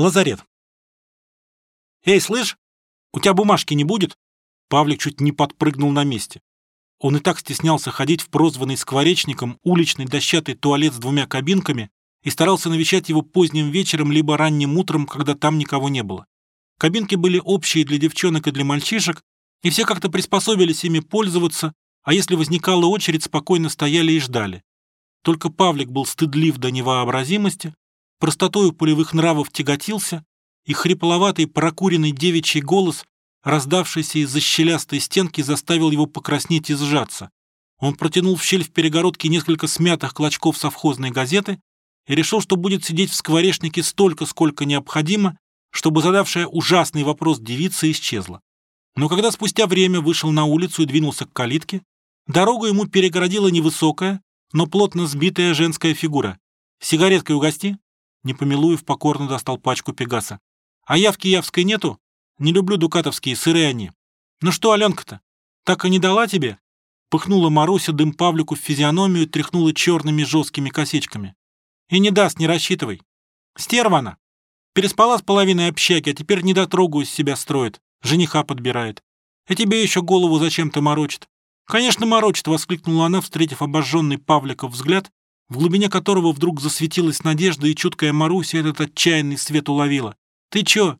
Лазарет. «Эй, слышь, у тебя бумажки не будет?» Павлик чуть не подпрыгнул на месте. Он и так стеснялся ходить в прозванный скворечником уличный дощатый туалет с двумя кабинками и старался навещать его поздним вечером либо ранним утром, когда там никого не было. Кабинки были общие для девчонок и для мальчишек, и все как-то приспособились ими пользоваться, а если возникала очередь, спокойно стояли и ждали. Только Павлик был стыдлив до невообразимости, простотою полевых нравов тяготился, и хрипловатый прокуренный девичий голос раздавшийся из-за щелястой стенки, заставил его покраснеть и сжаться. Он протянул в щель в перегородке несколько смятых клочков совхозной газеты и решил, что будет сидеть в скворечнике столько, сколько необходимо, чтобы задавшая ужасный вопрос девица исчезла. Но когда спустя время вышел на улицу и двинулся к калитке, дорогу ему перегородила невысокая, но плотно сбитая женская фигура. «Сигареткой угости?» Непомилуев покорно достал пачку Пегаса. «А явки явской нету? Не люблю дукатовские, сырые они. Ну что, Аленка-то, так и не дала тебе?» Пыхнула Маруся дым Павлику в физиономию тряхнула черными жесткими косичками. «И не даст, не рассчитывай. Стерва она. Переспала с половиной общаги, а теперь недотрогу из себя строит, жениха подбирает. И тебе еще голову зачем-то морочит. «Конечно, морочит!» — воскликнула она, встретив обожженный Павликов взгляд, в глубине которого вдруг засветилась надежда, и чуткая Маруся этот отчаянный свет уловила. «Ты чё,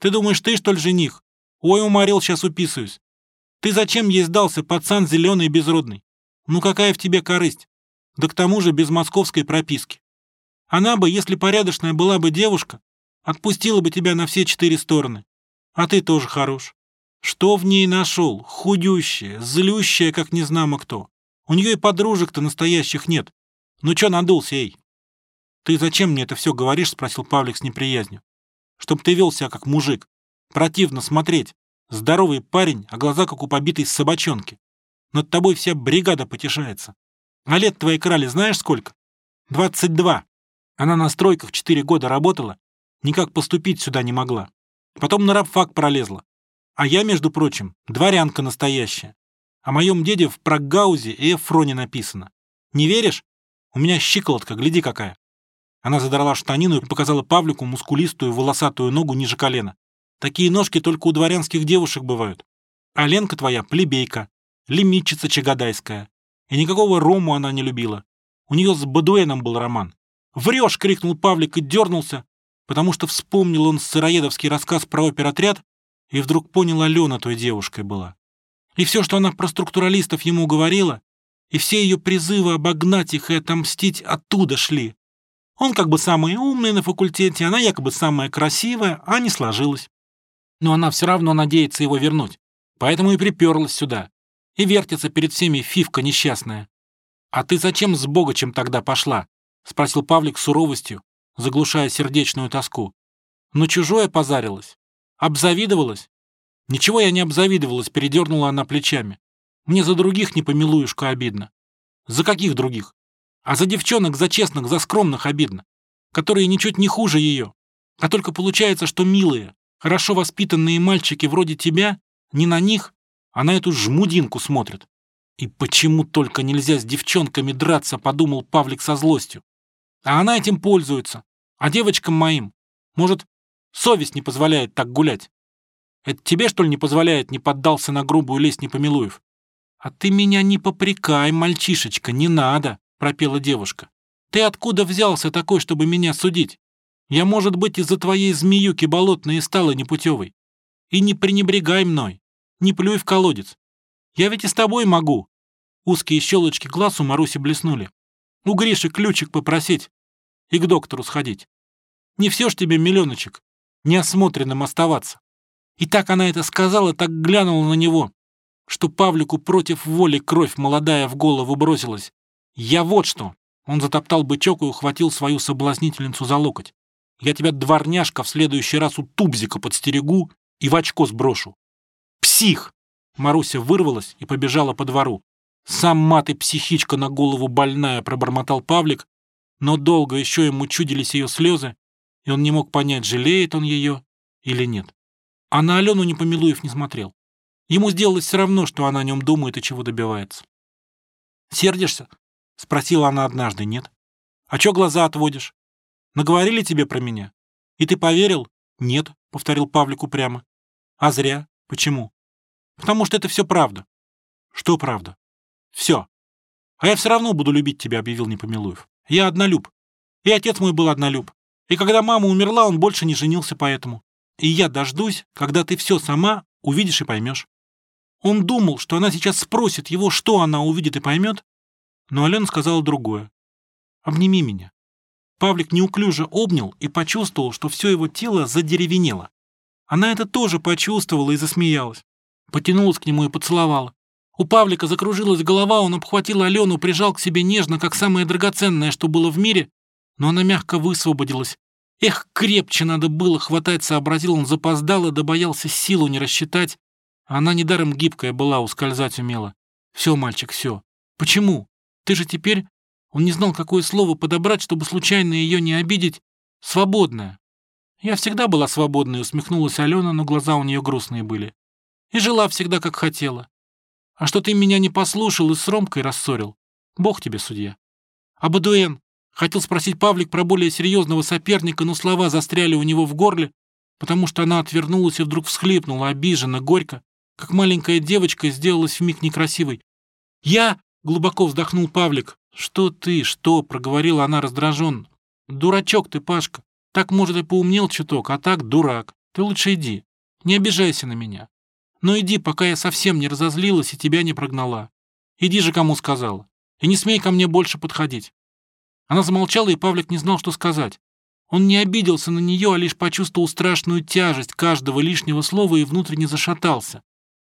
ты думаешь, ты, что ли, жених? Ой, уморил, сейчас уписываюсь. Ты зачем ей сдался, пацан зеленый и безродный? Ну какая в тебе корысть? Да к тому же без московской прописки. Она бы, если порядочная была бы девушка, отпустила бы тебя на все четыре стороны. А ты тоже хорош. Что в ней нашел? Худющая, злющая, как незнамо кто. У нее и подружек-то настоящих нет. Ну чё надулся, эй? Ты зачем мне это все говоришь? Спросил Павлик с неприязнью чтоб ты вел себя как мужик. Противно смотреть. Здоровый парень, а глаза как у побитой собачонки. Над тобой вся бригада потешается. А лет твоей крали знаешь сколько? Двадцать два. Она на стройках четыре года работала, никак поступить сюда не могла. Потом на рабфак пролезла. А я, между прочим, дворянка настоящая. О моем деде в Прагаузе и Эфроне написано. Не веришь? У меня щиколотка, гляди какая. Она задрала штанину и показала Павлику мускулистую волосатую ногу ниже колена. Такие ножки только у дворянских девушек бывают. А Ленка твоя плебейка, лимитчица чагадайская. И никакого рому она не любила. У нее с Бадуэном был роман. «Врешь!» — крикнул Павлик и дернулся, потому что вспомнил он сыроедовский рассказ про оперотряд и вдруг понял, Алена той девушкой была. И все, что она про структуралистов ему говорила, и все ее призывы обогнать их и отомстить оттуда шли. Он как бы самый умный на факультете, она якобы самая красивая, а не сложилось. Но она все равно надеется его вернуть, поэтому и приперлась сюда. И вертится перед всеми фивка несчастная. «А ты зачем с Богачем тогда пошла?» — спросил Павлик суровостью, заглушая сердечную тоску. «Но чужое позарилось? Обзавидовалась?» «Ничего я не обзавидовалась», — передернула она плечами. «Мне за других не помилуюшка обидно». «За каких других?» А за девчонок, за честных, за скромных обидно, которые ничуть не хуже ее. А только получается, что милые, хорошо воспитанные мальчики вроде тебя не на них, а на эту жмудинку смотрят. И почему только нельзя с девчонками драться, подумал Павлик со злостью. А она этим пользуется. А девочкам моим, может, совесть не позволяет так гулять. Это тебе, что ли, не позволяет, не поддался на грубую лесть Непомилуев? А ты меня не попрекай, мальчишечка, не надо пропела девушка. «Ты откуда взялся такой, чтобы меня судить? Я, может быть, из-за твоей змеюки болотной и стала непутевой. И не пренебрегай мной, не плюй в колодец. Я ведь и с тобой могу». Узкие щелочки глаз у Маруси блеснули. «У Гриши ключик попросить и к доктору сходить. Не все ж тебе, миллионочек, неосмотренным оставаться». И так она это сказала, так глянула на него, что Павлику против воли кровь молодая в голову бросилась. «Я вот что!» Он затоптал бычок и ухватил свою соблазнительницу за локоть. «Я тебя, дворняжка, в следующий раз у тубзика подстерегу и в очко сброшу». «Псих!» Маруся вырвалась и побежала по двору. «Сам мат и психичка на голову больная», — пробормотал Павлик, но долго еще ему чудились ее слезы, и он не мог понять, жалеет он ее или нет. А на Алену Непомилуев не смотрел. Ему сделалось все равно, что она о нем думает и чего добивается. «Сердишься?» Спросила она однажды, нет? А чё глаза отводишь? Наговорили тебе про меня? И ты поверил? Нет, повторил Павлик упрямо. А зря. Почему? Потому что это все правда. Что правда? Все. А я все равно буду любить тебя, объявил Непомилуев. Я однолюб. И отец мой был однолюб. И когда мама умерла, он больше не женился поэтому. И я дождусь, когда ты все сама увидишь и поймешь. Он думал, что она сейчас спросит его, что она увидит и поймет, но Алена сказала другое. «Обними меня». Павлик неуклюже обнял и почувствовал, что все его тело задеревенело. Она это тоже почувствовала и засмеялась. Потянулась к нему и поцеловала. У Павлика закружилась голова, он обхватил Алену, прижал к себе нежно, как самое драгоценное, что было в мире, но она мягко высвободилась. Эх, крепче надо было хватать, сообразил он, запоздал и добоялся силу не рассчитать. Она недаром гибкая была, ускользать умела. Все, мальчик, все. Почему? Ты же теперь... Он не знал, какое слово подобрать, чтобы случайно ее не обидеть. Свободная. Я всегда была свободной, усмехнулась Алена, но глаза у нее грустные были. И жила всегда, как хотела. А что ты меня не послушал и с Ромкой рассорил? Бог тебе судья. А? Хотел спросить Павлик про более серьезного соперника, но слова застряли у него в горле, потому что она отвернулась и вдруг всхлипнула, обиженно, горько, как маленькая девочка сделалась вмиг некрасивой. «Я...» — глубоко вздохнул Павлик. «Что ты, что?» — проговорила она раздраженно. «Дурачок ты, Пашка. Так, может, и поумнел чуток, а так дурак. Ты лучше иди. Не обижайся на меня. Но иди, пока я совсем не разозлилась и тебя не прогнала. Иди же, кому сказала. И не смей ко мне больше подходить». Она замолчала, и Павлик не знал, что сказать. Он не обиделся на нее, а лишь почувствовал страшную тяжесть каждого лишнего слова и внутренне зашатался.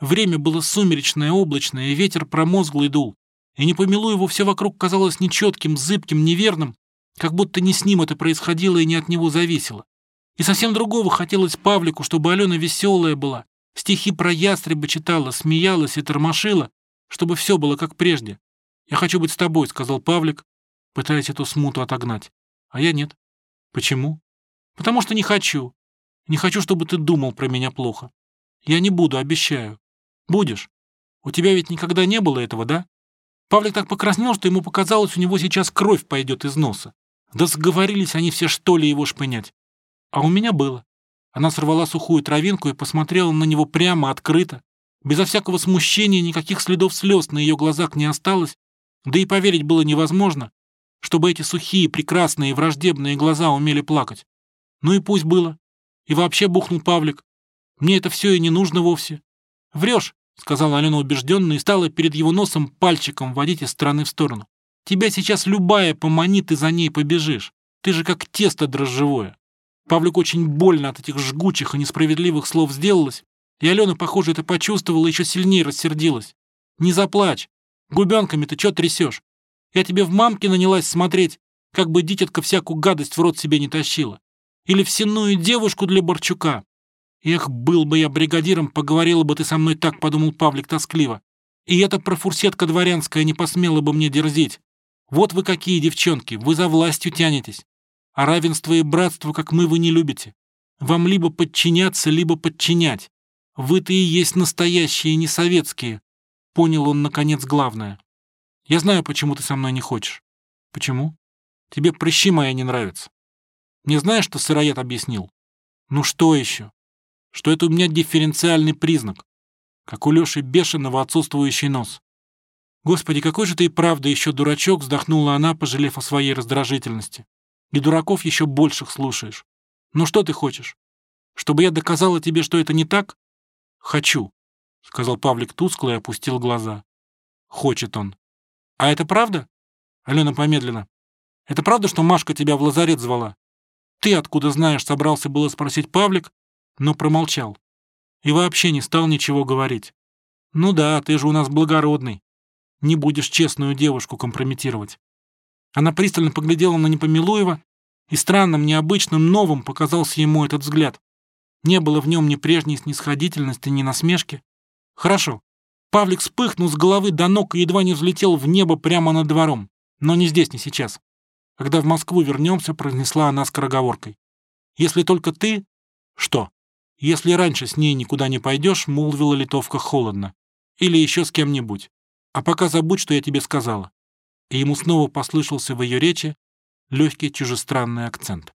Время было сумеречное, облачное, и ветер промозглый дул. И не помилу его, все вокруг казалось нечетким, зыбким, неверным, как будто не с ним это происходило и не от него зависело. И совсем другого хотелось Павлику, чтобы Алена веселая была, стихи про ястреба читала, смеялась и тормошила, чтобы все было как прежде. «Я хочу быть с тобой», — сказал Павлик, пытаясь эту смуту отогнать. А я нет. Почему? Потому что не хочу. Не хочу, чтобы ты думал про меня плохо. Я не буду, обещаю. Будешь. У тебя ведь никогда не было этого, да? Павлик так покраснел, что ему показалось, у него сейчас кровь пойдет из носа. Да сговорились они все, что ли, его шпынять. А у меня было. Она сорвала сухую травинку и посмотрела на него прямо, открыто. Безо всякого смущения, никаких следов слез на ее глазах не осталось. Да и поверить было невозможно, чтобы эти сухие, прекрасные враждебные глаза умели плакать. Ну и пусть было. И вообще бухнул Павлик. Мне это все и не нужно вовсе. Врешь, сказала Алена убежденно и стала перед его носом пальчиком водить из стороны в сторону. Тебя сейчас любая поманит, и за ней побежишь. Ты же как тесто дрожжевое. Павлик очень больно от этих жгучих и несправедливых слов сделалось, и Алена, похоже, это почувствовала и еще сильнее рассердилась. Не заплачь. Губенками ты что трясешь? Я тебе в мамке нанялась смотреть, как бы дитятка всякую гадость в рот себе не тащила. Или в девушку для Борчука. Эх, был бы я бригадиром, поговорила бы ты со мной так, подумал Павлик тоскливо. И эта профурсетка дворянская не посмела бы мне дерзить. Вот вы какие девчонки, вы за властью тянетесь. А равенство и братство, как мы, вы не любите. Вам либо подчиняться, либо подчинять. Вы-то и есть настоящие, не советские. Понял он, наконец, главное. Я знаю, почему ты со мной не хочешь. Почему? Тебе прыщи мои не нравятся. Не знаешь, что сыроед объяснил? Ну что еще? Что это у меня дифференциальный признак, как у Леши бешеного отсутствующий нос. Господи, какой же ты и правда еще дурачок, вздохнула она, пожалев о своей раздражительности. И дураков еще больших слушаешь. Ну что ты хочешь? Чтобы я доказала тебе, что это не так? Хочу, сказал Павлик тускло и опустил глаза. Хочет он. «А это правда?» Алена помедленно. «Это правда, что Машка тебя в лазарет звала?» «Ты откуда знаешь?» — собрался было спросить Павлик, но промолчал. И вообще не стал ничего говорить. «Ну да, ты же у нас благородный. Не будешь честную девушку компрометировать». Она пристально поглядела на Непомилуева, и странным, необычным, новым показался ему этот взгляд. Не было в нем ни прежней снисходительности, ни насмешки. «Хорошо, Павлик вспыхнул с головы до ног и едва не взлетел в небо прямо над двором. Но не здесь, не сейчас. Когда в Москву вернемся, произнесла она скороговоркой. «Если только ты...» «Что?» «Если раньше с ней никуда не пойдешь», — молвила литовка холодно. «Или еще с кем-нибудь. А пока забудь, что я тебе сказала». И ему снова послышался в ее речи легкий чужестранный акцент.